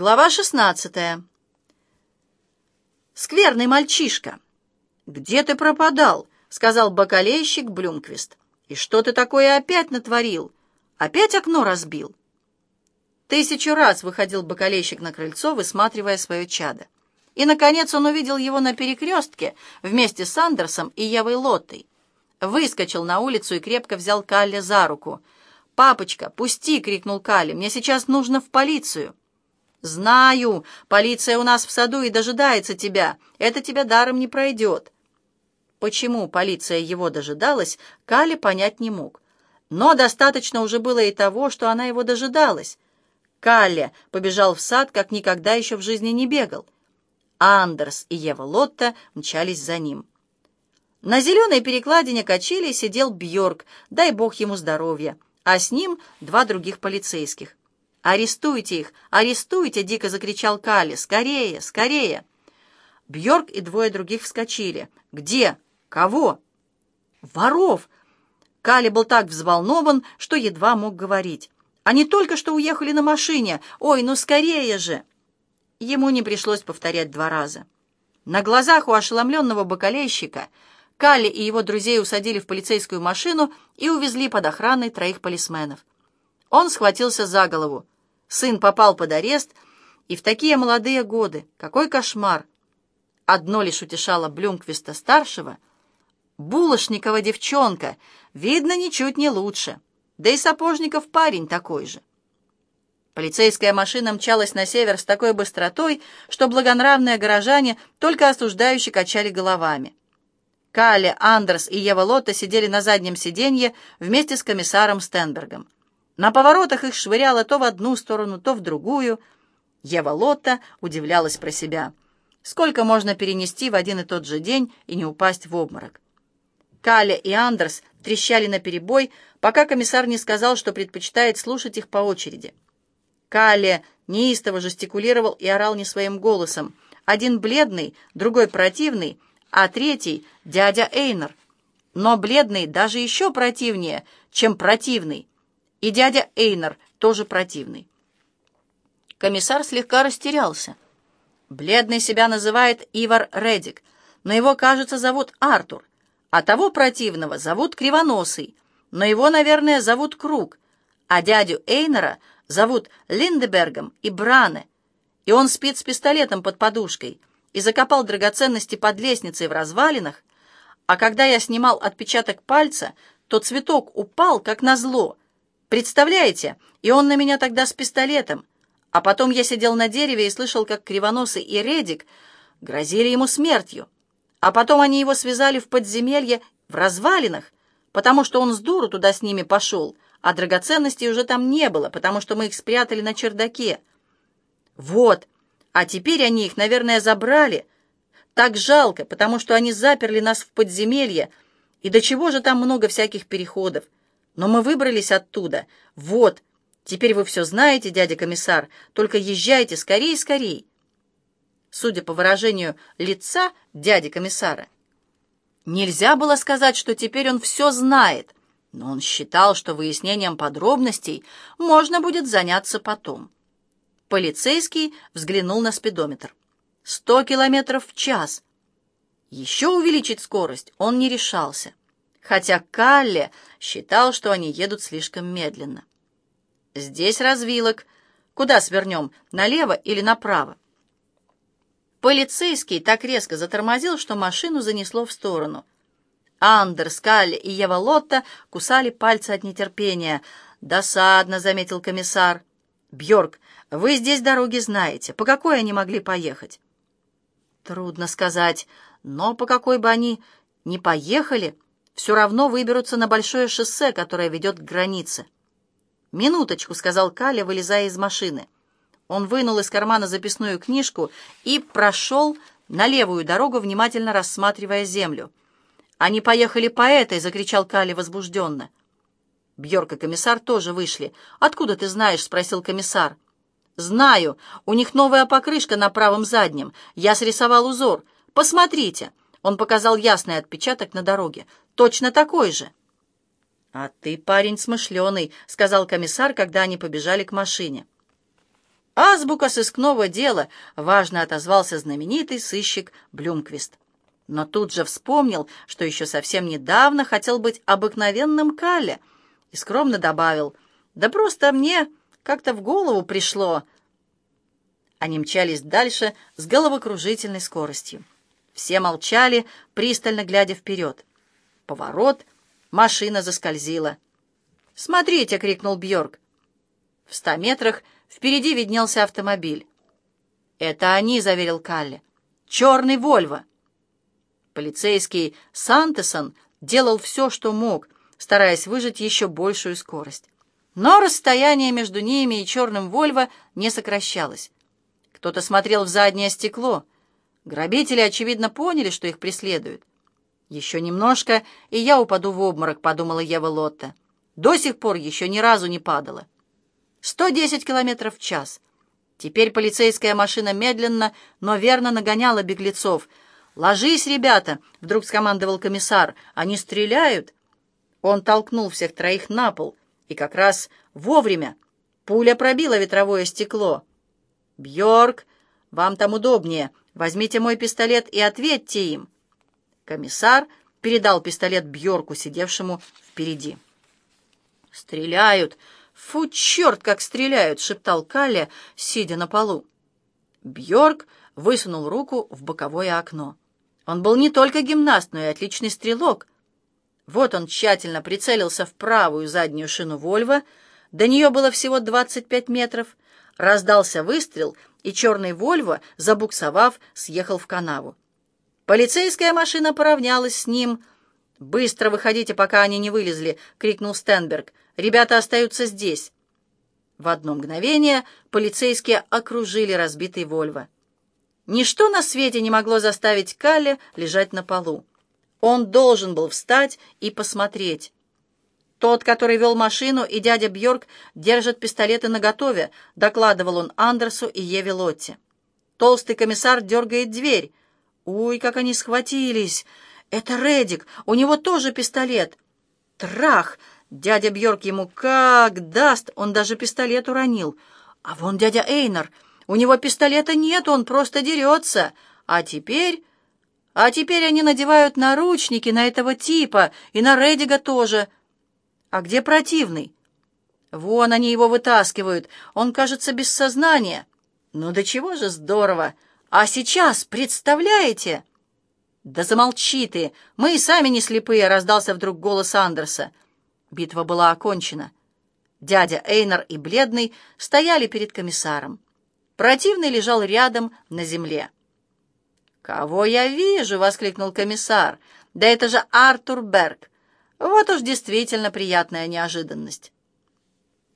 Глава 16. «Скверный мальчишка!» «Где ты пропадал?» — сказал бакалейщик Блюмквист. «И что ты такое опять натворил? Опять окно разбил?» Тысячу раз выходил бакалейщик на крыльцо, высматривая свое чадо. И, наконец, он увидел его на перекрестке вместе с Андерсом и Евой Лоттой. Выскочил на улицу и крепко взял Калли за руку. «Папочка, пусти!» — крикнул Калли. «Мне сейчас нужно в полицию!» «Знаю, полиция у нас в саду и дожидается тебя. Это тебя даром не пройдет». Почему полиция его дожидалась, Кали понять не мог. Но достаточно уже было и того, что она его дожидалась. Калли побежал в сад, как никогда еще в жизни не бегал. Андерс и Ева Лотта мчались за ним. На зеленой перекладине качели сидел Бьорк, дай бог ему здоровья, а с ним два других полицейских. «Арестуйте их! Арестуйте!» — дико закричал Калли. «Скорее! Скорее!» Бьорк и двое других вскочили. «Где? Кого?» «Воров!» Калли был так взволнован, что едва мог говорить. «Они только что уехали на машине! Ой, ну скорее же!» Ему не пришлось повторять два раза. На глазах у ошеломленного бокалейщика Калли и его друзей усадили в полицейскую машину и увезли под охраной троих полисменов. Он схватился за голову. Сын попал под арест, и в такие молодые годы. Какой кошмар! Одно лишь утешало Блюмквиста-старшего. Булошникова девчонка, видно, ничуть не лучше. Да и Сапожников парень такой же. Полицейская машина мчалась на север с такой быстротой, что благонравные горожане только осуждающе качали головами. Калли, Андерс и Ева Лотта сидели на заднем сиденье вместе с комиссаром Стенбергом. На поворотах их швыряло то в одну сторону, то в другую. Ева Лотта удивлялась про себя. Сколько можно перенести в один и тот же день и не упасть в обморок? Каля и Андерс трещали наперебой, пока комиссар не сказал, что предпочитает слушать их по очереди. Кале неистово жестикулировал и орал не своим голосом. Один бледный, другой противный, а третий — дядя Эйнер. Но бледный даже еще противнее, чем противный. И дядя Эйнер тоже противный. Комиссар слегка растерялся. Бледный себя называет Ивар Редик, но его, кажется, зовут Артур, а того противного зовут Кривоносый, но его, наверное, зовут Круг, а дядю Эйнера зовут Линдебергом и Бране, и он спит с пистолетом под подушкой и закопал драгоценности под лестницей в развалинах, а когда я снимал отпечаток пальца, то цветок упал, как назло, Представляете? И он на меня тогда с пистолетом. А потом я сидел на дереве и слышал, как Кривоносый и Редик грозили ему смертью. А потом они его связали в подземелье в развалинах, потому что он с дуру туда с ними пошел, а драгоценностей уже там не было, потому что мы их спрятали на чердаке. Вот, а теперь они их, наверное, забрали. Так жалко, потому что они заперли нас в подземелье, и до чего же там много всяких переходов. Но мы выбрались оттуда. Вот. Теперь вы все знаете, дядя комиссар. Только езжайте скорей, скорей. Судя по выражению лица дяди комиссара, нельзя было сказать, что теперь он все знает, но он считал, что выяснением подробностей можно будет заняться потом. Полицейский взглянул на спидометр. Сто километров в час. Еще увеличить скорость он не решался хотя Калле считал, что они едут слишком медленно. «Здесь развилок. Куда свернем, налево или направо?» Полицейский так резко затормозил, что машину занесло в сторону. Андерс, Калли и Ева Лотта кусали пальцы от нетерпения. «Досадно», — заметил комиссар. «Бьорк, вы здесь дороги знаете. По какой они могли поехать?» «Трудно сказать, но по какой бы они ни поехали...» все равно выберутся на большое шоссе, которое ведет к границе. «Минуточку», — сказал Каля, вылезая из машины. Он вынул из кармана записную книжку и прошел на левую дорогу, внимательно рассматривая землю. «Они поехали по этой!» — закричал Кали возбужденно. Бьорк и комиссар тоже вышли. «Откуда ты знаешь?» — спросил комиссар. «Знаю. У них новая покрышка на правом заднем. Я срисовал узор. Посмотрите!» Он показал ясный отпечаток на дороге. «Точно такой же!» «А ты парень смышленый», — сказал комиссар, когда они побежали к машине. «Азбука сыскного дела», — важно отозвался знаменитый сыщик Блюмквист. Но тут же вспомнил, что еще совсем недавно хотел быть обыкновенным Калле, и скромно добавил, «Да просто мне как-то в голову пришло». Они мчались дальше с головокружительной скоростью. Все молчали, пристально глядя вперед. Поворот, машина заскользила. «Смотрите!» — крикнул Бьорк. В ста метрах впереди виднелся автомобиль. «Это они», — заверил Калли. «Черный Вольво». Полицейский Сантесон делал все, что мог, стараясь выжать еще большую скорость. Но расстояние между ними и черным Вольво не сокращалось. Кто-то смотрел в заднее стекло. Грабители, очевидно, поняли, что их преследуют. «Еще немножко, и я упаду в обморок», — подумала Ева Лотта. До сих пор еще ни разу не падала. 110 километров в час. Теперь полицейская машина медленно, но верно нагоняла беглецов. «Ложись, ребята!» — вдруг скомандовал комиссар. «Они стреляют!» Он толкнул всех троих на пол, и как раз вовремя пуля пробила ветровое стекло. «Бьорк, вам там удобнее. Возьмите мой пистолет и ответьте им». Комиссар передал пистолет Бьорку, сидевшему впереди. «Стреляют! Фу, черт, как стреляют!» — шептал Калли, сидя на полу. Бьорк высунул руку в боковое окно. Он был не только гимнаст, но и отличный стрелок. Вот он тщательно прицелился в правую заднюю шину Вольва. До нее было всего 25 метров — Раздался выстрел, и черный «Вольво», забуксовав, съехал в канаву. Полицейская машина поравнялась с ним. «Быстро выходите, пока они не вылезли!» — крикнул Стенберг. «Ребята остаются здесь!» В одно мгновение полицейские окружили разбитый «Вольво». Ничто на свете не могло заставить Калли лежать на полу. Он должен был встать и посмотреть. «Тот, который вел машину, и дядя Бьорк держат пистолеты наготове», — докладывал он Андерсу и Еве Лотте. Толстый комиссар дергает дверь. «Уй, как они схватились! Это Редик, у него тоже пистолет!» «Трах!» Дядя Бьорк ему как даст, он даже пистолет уронил. А вон дядя Эйнер, у него пистолета нет, он просто дерется. А теперь... А теперь они надевают наручники на этого типа, и на Редига тоже — «А где противный?» «Вон они его вытаскивают. Он, кажется, без сознания». «Ну до чего же здорово! А сейчас, представляете?» «Да замолчи ты! Мы и сами не слепые!» — раздался вдруг голос Андерса. Битва была окончена. Дядя Эйнар и Бледный стояли перед комиссаром. Противный лежал рядом на земле. «Кого я вижу?» — воскликнул комиссар. «Да это же Артур Берг. Вот уж действительно приятная неожиданность.